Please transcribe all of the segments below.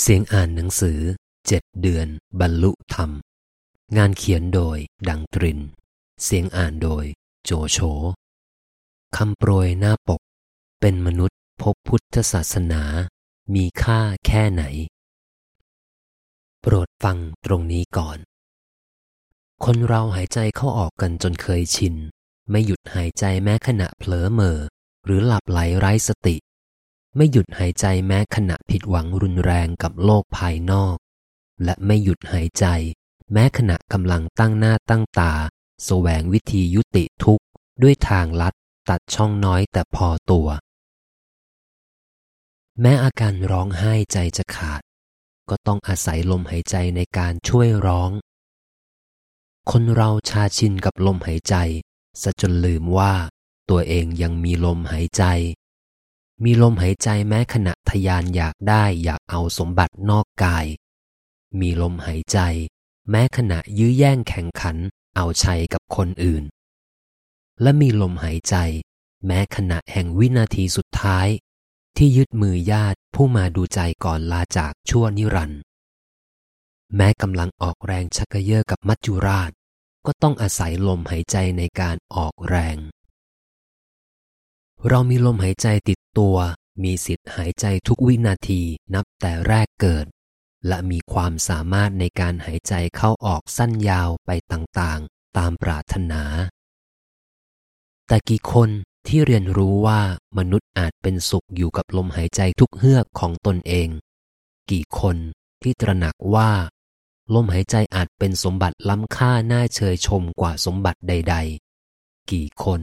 เสียงอ่านหนังสือเจ็ดเดือน บรรลุธรรม งานเขียนโดยดังตริน เสียงอ่านโดยโจโฉคำโปรยหน้าปก เป็นมนุษย์พบพุทธศาสนา มีค่าแค่ไหน โปรดฟังตรงนี้ก่อน คนเราหายใจเข้าออกกันจนเคยชิน ไม่หยุดหายใจแม้ขณะเผลอเมอหรือหลับไหลไร้สติ ไม่หยุดหายใจแม้ขณะผิดหวังรุนแรงกับโลกภายนอก และไม่หยุดหายใจ แม้ขณะกำลังตั้งหน้าตั้งตาสแสวงวิธียุติทุกข์ด้วยทางลัดตัดช่องน้อยแต่พอตัว แม้อาการร้องไห้ใจจะขาด ก็ต้องอาศัยลมหายใจในการช่วยร้อง คนเราชาชินกับลมหายใจซะจนลืมว่าตัวเองยังมีลมหายใจ มีลมหายใจแม้ขณะทยานอยากได้อยากเอาสมบัตินอกกาย มีลมหายใจ แม้ขณะยื้อแย่งแข่งขัน เอาชัยกับคนอื่น และมีลมหายใจ แม้ขณะแห่งวินาทีสุดท้าย ที่ยึดมือญาติผู้มาดูใจก่อนลาจากชั่วนิรันดร์แม้กำลังออกแรงชักเยอะกับมัจจุราช ก็ต้องอาศัยลมหายใจในการออกแรง เรามีลมหายใจติดตัว มีสิทธิ์หายใจทุกวินาทีนับแต่แรกเกิด และมีความสามารถในการหายใจเข้าออกสั้นยาวไปต่างๆ ตามปรารถนา แต่กี่คนที่เรียนรู้ว่ามนุษย์อาจเป็นสุขอยู่กับลมหายใจทุกเฮือกของตนเอง กี่คนที่ตระหนักว่า ลมหายใจอาจเป็นสมบัติล้ำค่าน่าเชยชมกว่าสมบัติใด ๆ กี่คน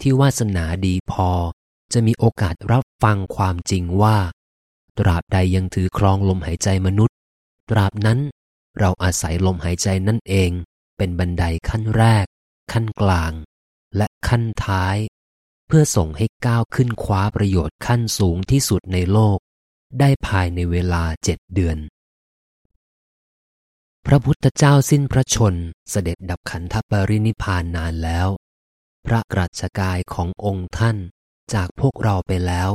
ที่วาสนาดีพอ จะมีโอกาสรับฟังความจริงว่า ตราบใดยังถือครองลมหายใจมนุษย์ ตราบนั้นเราอาศัยลมหายใจนั่นเอง เป็นบันไดขั้นแรก ขั้นกลาง และขั้นท้าย เพื่อส่งให้ก้าวขึ้นคว้าประโยชน์ขั้นสูงที่สุดในโลก ได้ภายในเวลาเจ็ดเดือน พระพุทธเจ้าสิ้นพระชนเสด็จดับขันธปรินิพานนานแล้ว พระกรัชกายขององค์ท่านจากพวกเราไปแล้ว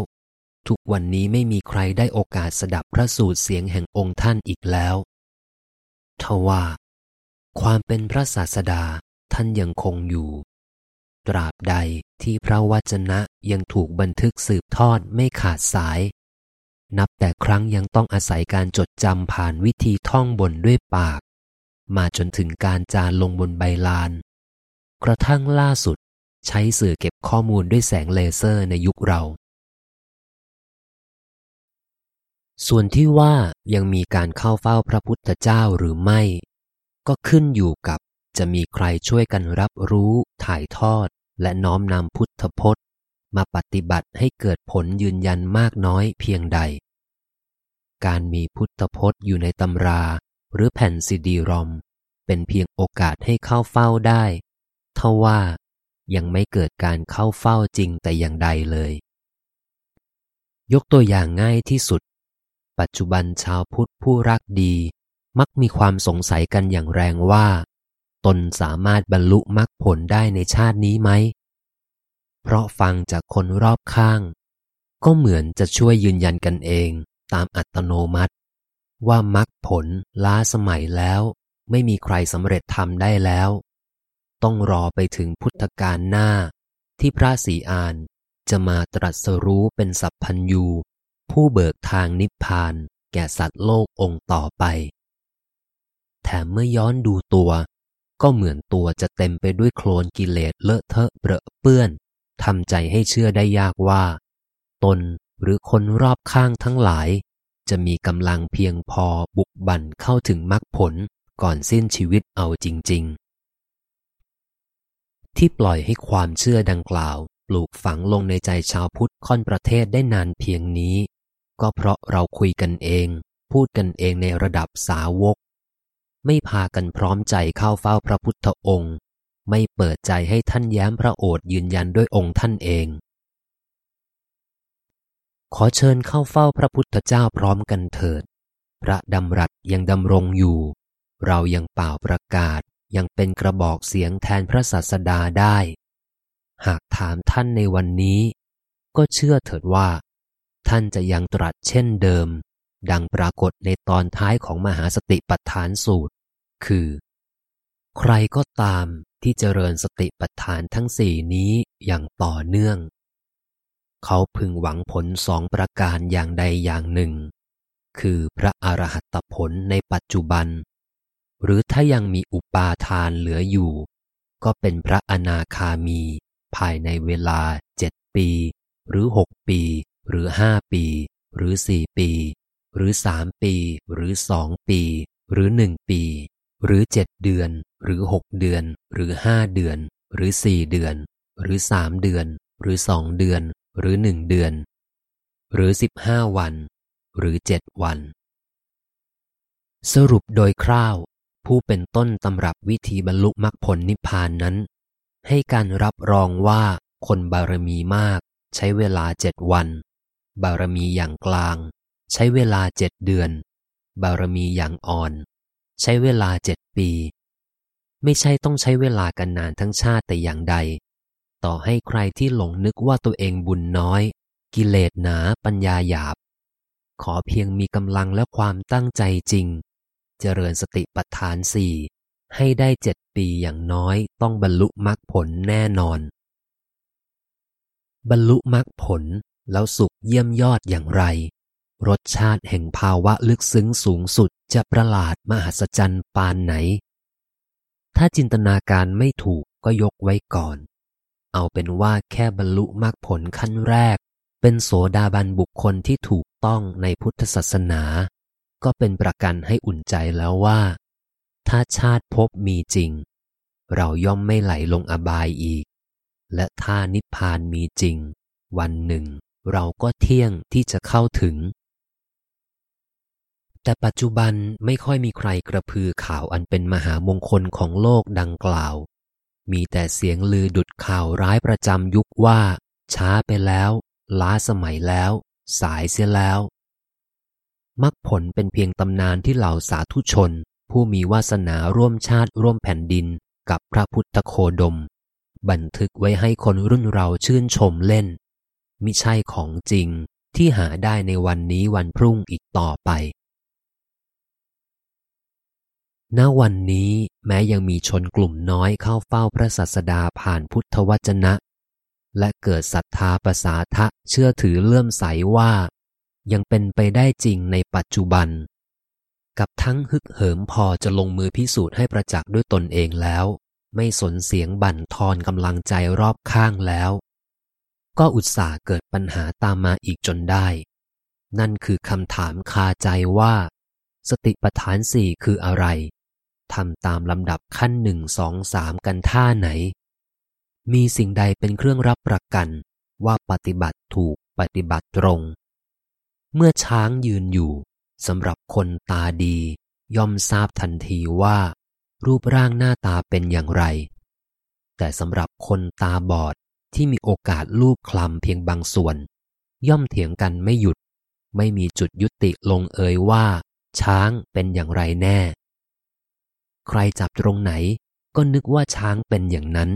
ทุกวันนี้ไม่มีใครได้โอกาสสดับพระสูตรเสียงแห่งองค์ท่านอีกแล้วทว่า ความเป็นพระศาสดาท่านยังคงอยู่ ตราบใดที่พระวจนะยังถูกบันทึกสืบทอดไม่ขาดสาย นับแต่ครั้งยังต้องอาศัยการจดจำผ่านวิธีท่องบนด้วยปาก มาจนถึงการจารลงบนใบลาน กระทั่งล่าสุด ใช้สื่อเก็บข้อมูลด้วยแสงเลเซอร์ในยุคเรา ส่วนที่ว่ายังมีการเข้าเฝ้าพระพุทธเจ้าหรือไม่ ก็ขึ้นอยู่กับจะมีใครช่วยกันรับรู้ ถ่ายทอด และน้อมนำพุทธพจน์ มาปฏิบัติให้เกิดผลยืนยันมากน้อยเพียงใด การมีพุทธพจน์อยู่ในตำรา หรือแผ่นซีดีรอม เป็นเพียงโอกาสให้เข้าเฝ้าได้ทว่า ยังไม่เกิดการเข้าเฝ้าจริงแต่อย่างใดเลย ยกตัวอย่างง่ายที่สุด ปัจจุบันชาวพุทธผู้รักดี มักมีความสงสัยกันอย่างแรงว่า ตนสามารถบรรลุมรรคผลได้ในชาตินี้ไหม เพราะฟังจากคนรอบข้าง ก็เหมือนจะช่วยยืนยันกันเองตามอัตโนมัติ ว่ามรรคผลล้าสมัยแล้ว ไม่มีใครสำเร็จทำได้แล้ว ต้องรอไปถึงพุทธกาลหน้า ที่พระศรีอานจะมาตรัสรู้เป็นสัพพัญยูผู้เบิกทางนิพพานแก่สัตว์โลกองค์ต่อไป แถมเมื่อย้อนดูตัว ก็เหมือนตัวจะเต็มไปด้วยโคลนกิเลสเลอะเทอะเปรอะเปื้อนทำใจให้เชื่อได้ยากว่า ตนหรือคนรอบข้างทั้งหลาย จะมีกำลังเพียงพอบุกบั่นเข้าถึงมรรคผลก่อนสิ้นชีวิตเอาจริง ๆ ที่ปล่อยให้ความเชื่อดังกล่าว ปลูกฝังลงในใจชาวพุทธค่อนประเทศได้นานเพียงนี้ ก็เพราะเราคุยกันเอง พูดกันเองในระดับสาวก ไม่พากันพร้อมใจเข้าเฝ้าพระพุทธองค์ ไม่เปิดใจให้ท่านแย้มพระโอษยืนยันด้วยองค์ท่านเอง ขอเชิญเข้าเฝ้าพระพุทธเจ้าพร้อมกันเถิด พระดำรัสยังดำรงอยู่ เรายังเป่าประกาศ ยังเป็นกระบอกเสียงแทนพระศาสดาได้ หากถามท่านในวันนี้ ก็เชื่อเถิดว่า ท่านจะยังตรัสเช่นเดิม ดังปรากฏในตอนท้ายของมหาสติปัฏฐานสูตร คือ ใครก็ตามที่เจริญสติปัฏฐานทั้งสี่นี้อย่างต่อเนื่อง เขาพึงหวังผลสองประการอย่างใดอย่างหนึ่ง คือพระอรหัตผลในปัจจุบัน หรือถ้ายังมีอุปาทานเหลืออยู่ ก็เป็นพระอนาคามี ภายในเวลาเจ็ดปี หรือหกปี หรือห้าปี หรือสี่ปี หรือสามปี หรือสองปี หรือหนึ่งปี หรือเจ็ดเดือน หรือหกเดือน หรือห้าเดือน หรือสี่เดือน หรือสามเดือน หรือสองเดือน หรือหนึ่งเดือน หรือสิบห้าวัน หรือเจ็ดวันสรุปโดยคร่าว ผู้เป็นต้นตำรับวิธีบรรลุมรรคผลนิพพานนั้น ให้การรับรองว่าคนบารมีมาก ใช้เวลาเจ็ดวัน บารมีอย่างกลาง ใช้เวลาเจ็ดเดือน บารมีอย่างอ่อน ใช้เวลาเจ็ดปี ไม่ใช่ต้องใช้เวลากันนานทั้งชาติแต่อย่างใด ต่อให้ใครที่หลงนึกว่าตัวเองบุญน้อย กิเลสหนาปัญญาหยาบ ขอเพียงมีกำลังและความตั้งใจจริง เจริญสติปัฏฐานสี่ให้ได้เจ็ดปีอย่างน้อยต้องบรรลุมรรคผลแน่นอน บรรลุมรรคผลแล้วสุขเยี่ยมยอดอย่างไร รสชาติแห่งภาวะลึกซึ้งสูงสุดจะประหลาดมหัศจรรย์ปานไหน ถ้าจินตนาการไม่ถูกก็ยกไว้ก่อน เอาเป็นว่าแค่บรรลุมรรคผลขั้นแรก เป็นโสดาบันบุคคลที่ถูกต้องในพุทธศาสนา ก็เป็นประกันให้อุ่นใจแล้วว่า ถ้าชาติภพมีจริง เราย่อมไม่ไหลลงอบายอีก และถ้านิพพานมีจริง วันหนึ่ง เราก็เที่ยงที่จะเข้าถึง แต่ปัจจุบันไม่ค่อยมีใครกระพือข่าวอันเป็นมหามงคลของโลกดังกล่าว มีแต่เสียงลือดุดข่าวร้ายประจำยุคว่า ช้าไปแล้ว ล้าสมัยแล้ว สายเสียแล้ว มรรคผลเป็นเพียงตำนานที่เหล่าสาธุชน ผู้มีวาสนาร่วมชาติร่วมแผ่นดินกับพระพุทธโคดม บันทึกไว้ให้คนรุ่นเราชื่นชมเล่น มิใช่ของจริงที่หาได้ในวันนี้วันพรุ่งอีกต่อไป ณ วันนี้แม้ยังมีชนกลุ่มน้อยเข้าเฝ้าพระสัสดาผ่านพุทธวจนะ และเกิดศรัทธาประสาทะเชื่อถือเลื่อมใสว่า ยังเป็นไปได้จริงในปัจจุบัน กับทั้งฮึกเหิมพอจะลงมือพิสูจน์ให้ประจักษ์ด้วยตนเองแล้ว ไม่สนเสียงบั่นทอนกำลังใจรอบข้างแล้ว ก็อุตส่าห์เกิดปัญหาตามมาอีกจนได้ นั่นคือคำถามคาใจว่า สติปัฏฐานสี่คืออะไรทำตามลำดับขั้นหนึ่งสองสามกันท่าไหน มีสิ่งใดเป็นเครื่องรับประกันว่าปฏิบัติถูกปฏิบัติตรง เมื่อช้างยืนอยู่สำหรับคนตาดี ย่อมทราบทันทีว่า รูปร่างหน้าตาเป็นอย่างไร แต่สำหรับคนตาบอดที่มีโอกาสลูบคลำเพียงบางส่วน ย่อมเถียงกันไม่หยุด ไม่มีจุดยุติลงเอยว่า ช้างเป็นอย่างไรแน่ ใครจับตรงไหนก็นึกว่าช้างเป็นอย่างนั้น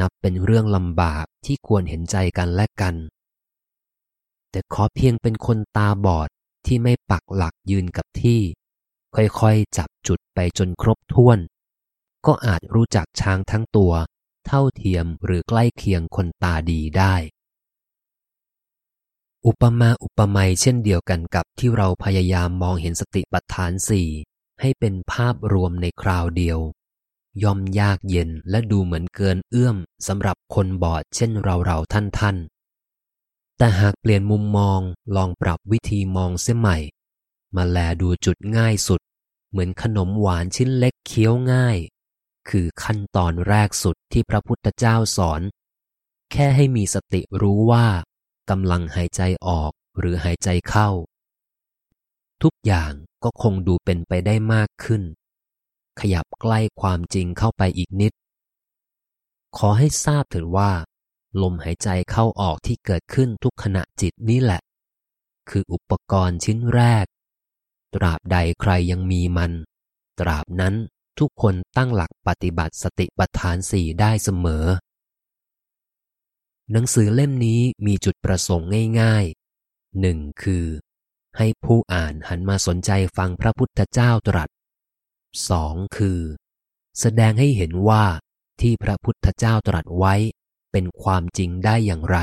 นับเป็นเรื่องลำบากที่ควรเห็นใจกันและกัน แต่ขอเพียงเป็นคนตาบอดที่ไม่ปักหลักยืนกับที่ ค่อยๆ จับจุดไปจนครบถ้วน ก็อาจรู้จักช้างทั้งตัว เท่าเทียมหรือใกล้เคียงคนตาดีได้ อุปมาอุปไมยเช่นเดียวกันกับที่เราพยายามมองเห็นสติปัฏฐานสี่ให้เป็นภาพรวมในคราวเดียว ย่อมยากเย็นและดูเหมือนเกินเอื้อมสำหรับคนบอดเช่นเราเราท่านท่าน แต่หากเปลี่ยนมุมมองลองปรับวิธีมองเสียใหม่ มาแลดูจุดง่ายสุด เหมือนขนมหวานชิ้นเล็กเคี้ยวง่าย คือขั้นตอนแรกสุดที่พระพุทธเจ้าสอน แค่ให้มีสติรู้ว่ากำลังหายใจออกหรือหายใจเข้า ทุกอย่างก็คงดูเป็นไปได้มากขึ้น ขยับใกล้ความจริงเข้าไปอีกนิด ขอให้ทราบเถิดว่า ลมหายใจเข้าออกที่เกิดขึ้นทุกขณะจิตนี่แหละ คืออุปกรณ์ชิ้นแรก ตราบใดใครยังมีมัน ตราบนั้นทุกคนตั้งหลักปฏิบัติสติปัฏฐานสี่ได้เสมอ หนังสือเล่มนี้มีจุดประสงค์ง่ายๆหนึ่งคือ ให้ผู้อ่านหันมาสนใจฟังพระพุทธเจ้าตรัสสองคือ แสดงให้เห็นว่าที่พระพุทธเจ้าตรัสไว้ เป็นความจริงได้อย่างไร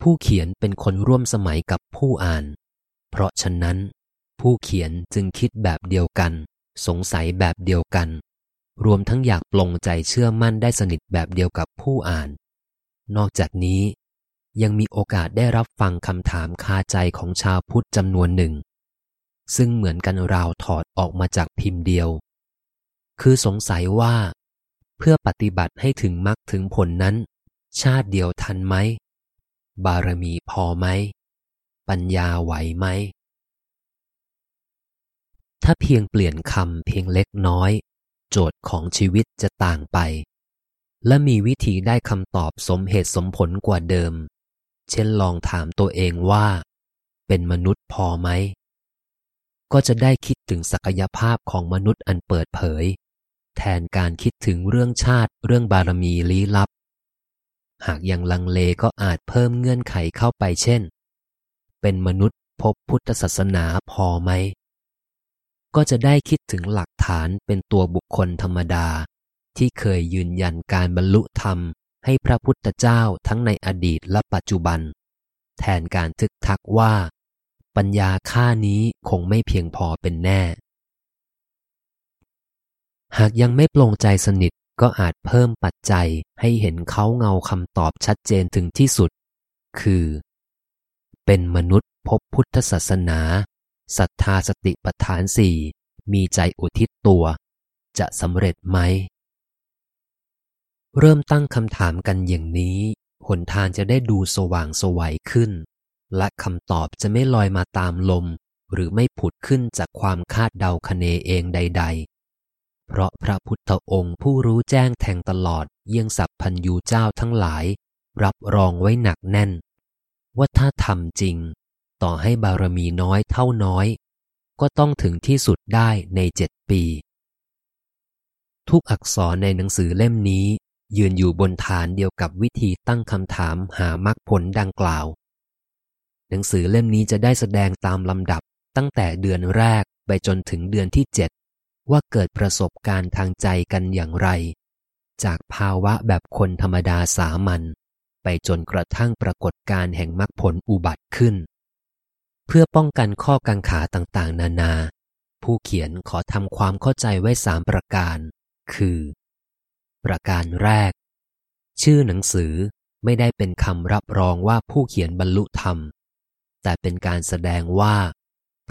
ผู้เขียนเป็นคนร่วมสมัยกับผู้อ่าน เพราะฉะนั้น ผู้เขียนจึงคิดแบบเดียวกัน สงสัยแบบเดียวกัน รวมทั้งอยากปลงใจเชื่อมั่นได้สนิทแบบเดียวกับผู้อ่าน นอกจากนี้ยังมีโอกาสได้รับฟังคำถามคาใจของชาวพุทธจำนวนหนึ่ง ซึ่งเหมือนกันราวถอดออกมาจากพิมพ์เดียว คือสงสัยว่า เพื่อปฏิบัติให้ถึงมรรคถึงผลนั้น ชาติเดียวทันไหม บารมีพอไหม ปัญญาไหวไหม ถ้าเพียงเปลี่ยนคำเพียงเล็กน้อย โจทย์ของชีวิตจะต่างไป และมีวิธีได้คำตอบสมเหตุสมผลกว่าเดิม เช่นลองถามตัวเองว่า เป็นมนุษย์พอไหมก็จะได้คิดถึงศักยภาพของมนุษย์อันเปิดเผย แทนการคิดถึงเรื่องชาติเรื่องบารมีลี้ลับ หากยังลังเลก็อาจเพิ่มเงื่อนไขเข้าไปเช่น เป็นมนุษย์พบพุทธศาสนาพอไหม ก็จะได้คิดถึงหลักฐานเป็นตัวบุคคลธรรมดา ที่เคยยืนยันการบรรลุธรรมให้พระพุทธเจ้าทั้งในอดีตและปัจจุบัน แทนการทึกทักว่า ปัญญาค่านี้คงไม่เพียงพอเป็นแน่ หากยังไม่ปลงใจสนิทก็อาจเพิ่มปัจจัยให้เห็นเขาเงาคำตอบชัดเจนถึงที่สุด คือ เป็นมนุษย์พบพุทธศาสนาศรัทธาสติปัฏฐานสี่มีใจอุทิศตัว จะสำเร็จไหม เริ่มตั้งคำถามกันอย่างนี้หนทางจะได้ดูสว่างสวัยขึ้น และคำตอบจะไม่ลอยมาตามลม หรือไม่ผุดขึ้นจากความคาดเดาคเนเองใด ๆ เพราะพระพุทธองค์ผู้รู้แจ้งแทงตลอดเยี่ยงสัพพันยูเจ้าทั้งหลาย รับรองไว้หนักแน่น ว่าถ้าทำจริง ต่อให้บารมีน้อยเท่าน้อย ก็ต้องถึงที่สุดได้ในเจ็ดปี ทุกอักษรในหนังสือเล่มนี้ ยืนอยู่บนฐานเดียวกับวิธีตั้งคำถามหามรรคผลดังกล่าว หนังสือเล่มนี้จะได้แสดงตามลำดับตั้งแต่เดือนแรกไปจนถึงเดือนที่เจ็ด ว่าเกิดประสบการณ์ทางใจกันอย่างไร จากภาวะแบบคนธรรมดาสามัญไปจนกระทั่งปรากฏการแห่งมรรคผลอุบัติขึ้น เพื่อป้องกันข้อกังขาต่างๆ นานา ผู้เขียนขอทำความเข้าใจไว้สามประการ คือ ประการแรก ชื่อหนังสือไม่ได้เป็นคำรับรองว่าผู้เขียนบรรลุธรรม แต่เป็นการแสดงว่า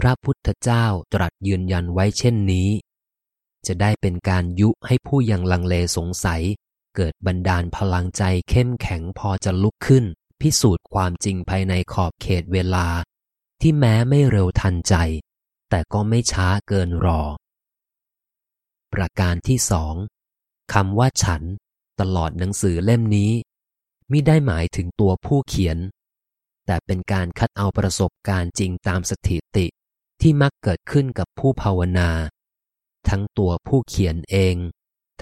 พระพุทธเจ้าตรัสยืนยันไว้เช่นนี้ จะได้เป็นการยุให้ผู้ยังลังเลสงสัย เกิดบันดาลพลังใจเข้มแข็งพอจะลุกขึ้น พิสูจน์ความจริงภายในขอบเขตเวลา ที่แม้ไม่เร็วทันใจ แต่ก็ไม่ช้าเกินรอ ประการที่สองคำว่าฉัน ตลอดหนังสือเล่มนี้มิได้หมายถึงตัวผู้เขียน แต่เป็นการคัดเอาประสบการณ์จริงตามสถิติที่มักเกิดขึ้นกับผู้ภาวนา ทั้งตัวผู้เขียนเอง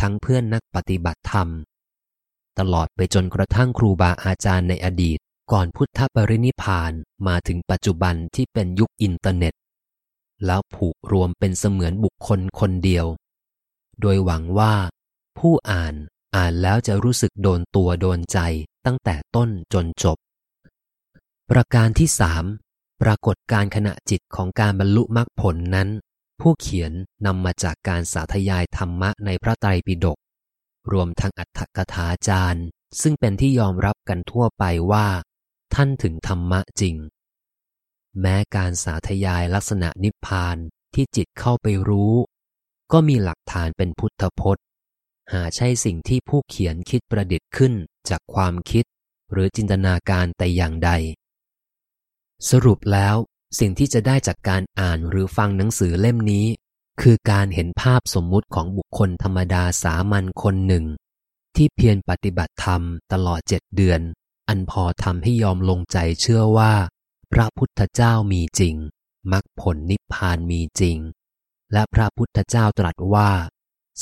ทั้งเพื่อนนักปฏิบัติธรรม ตลอดไปจนกระทั่งครูบาอาจารย์ในอดีตก่อนพุทธปรินิพานมาถึงปัจจุบันที่เป็นยุคอินเทอร์เน็ต แล้วผูกรวมเป็นเสมือนบุคคลคนเดียว โดยหวังว่า ผู้อ่านอ่านแล้วจะรู้สึกโดนตัวโดนใจตั้งแต่ต้นจนจบ ประการที่สามปรากฏการขณะจิตของการบรรลุมรรคผลนั้น ผู้เขียนนำมาจากการสาธยายธรรมะในพระไตรปิฎกรวมทั้งอัตถกถาจารย์ ซึ่งเป็นที่ยอมรับกันทั่วไปว่า ท่านถึงธรรมะจริง แม้การสาธยายลักษณะนิพพานที่จิตเข้าไปรู้ ก็มีหลักฐานเป็นพุทธพจน์ หาใช่สิ่งที่ผู้เขียนคิดประดิษฐ์ขึ้นจากความคิด หรือจินตนาการแต่อย่างใด สรุปแล้ว สิ่งที่จะได้จากการอ่านหรือฟังหนังสือเล่มนี้ คือการเห็นภาพสมมุติของบุคคลธรรมดาสามัญคนหนึ่ง ที่เพียรปฏิบัติธรรมตลอดเจ็ดเดือน อันพอทำให้ยอมลงใจเชื่อว่า พระพุทธเจ้ามีจริงมรรคผลนิพพานมีจริง และพระพุทธเจ้าตรัสว่า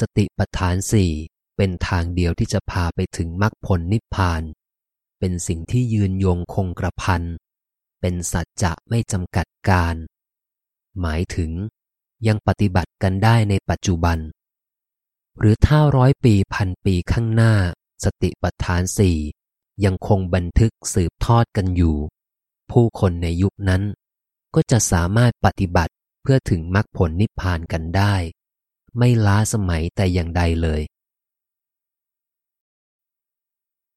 สติปัฏฐานสี่เป็นทางเดียวที่จะพาไปถึงมรรคผลนิพพาน เป็นสิ่งที่ยืนยงคงกระพัน เป็นสัจจะไม่จำกัดการ หมายถึงยังปฏิบัติกันได้ในปัจจุบัน หรือถ้าร้อยปีพันปีข้างหน้า สติปัฏฐานสี่ยังคงบันทึกสืบทอดกันอยู่ ผู้คนในยุคนั้น ก็จะสามารถปฏิบัติเพื่อถึงมรรคผลนิพพานกันได้ ไม่ล้าสมัยแต่อย่างใดเลย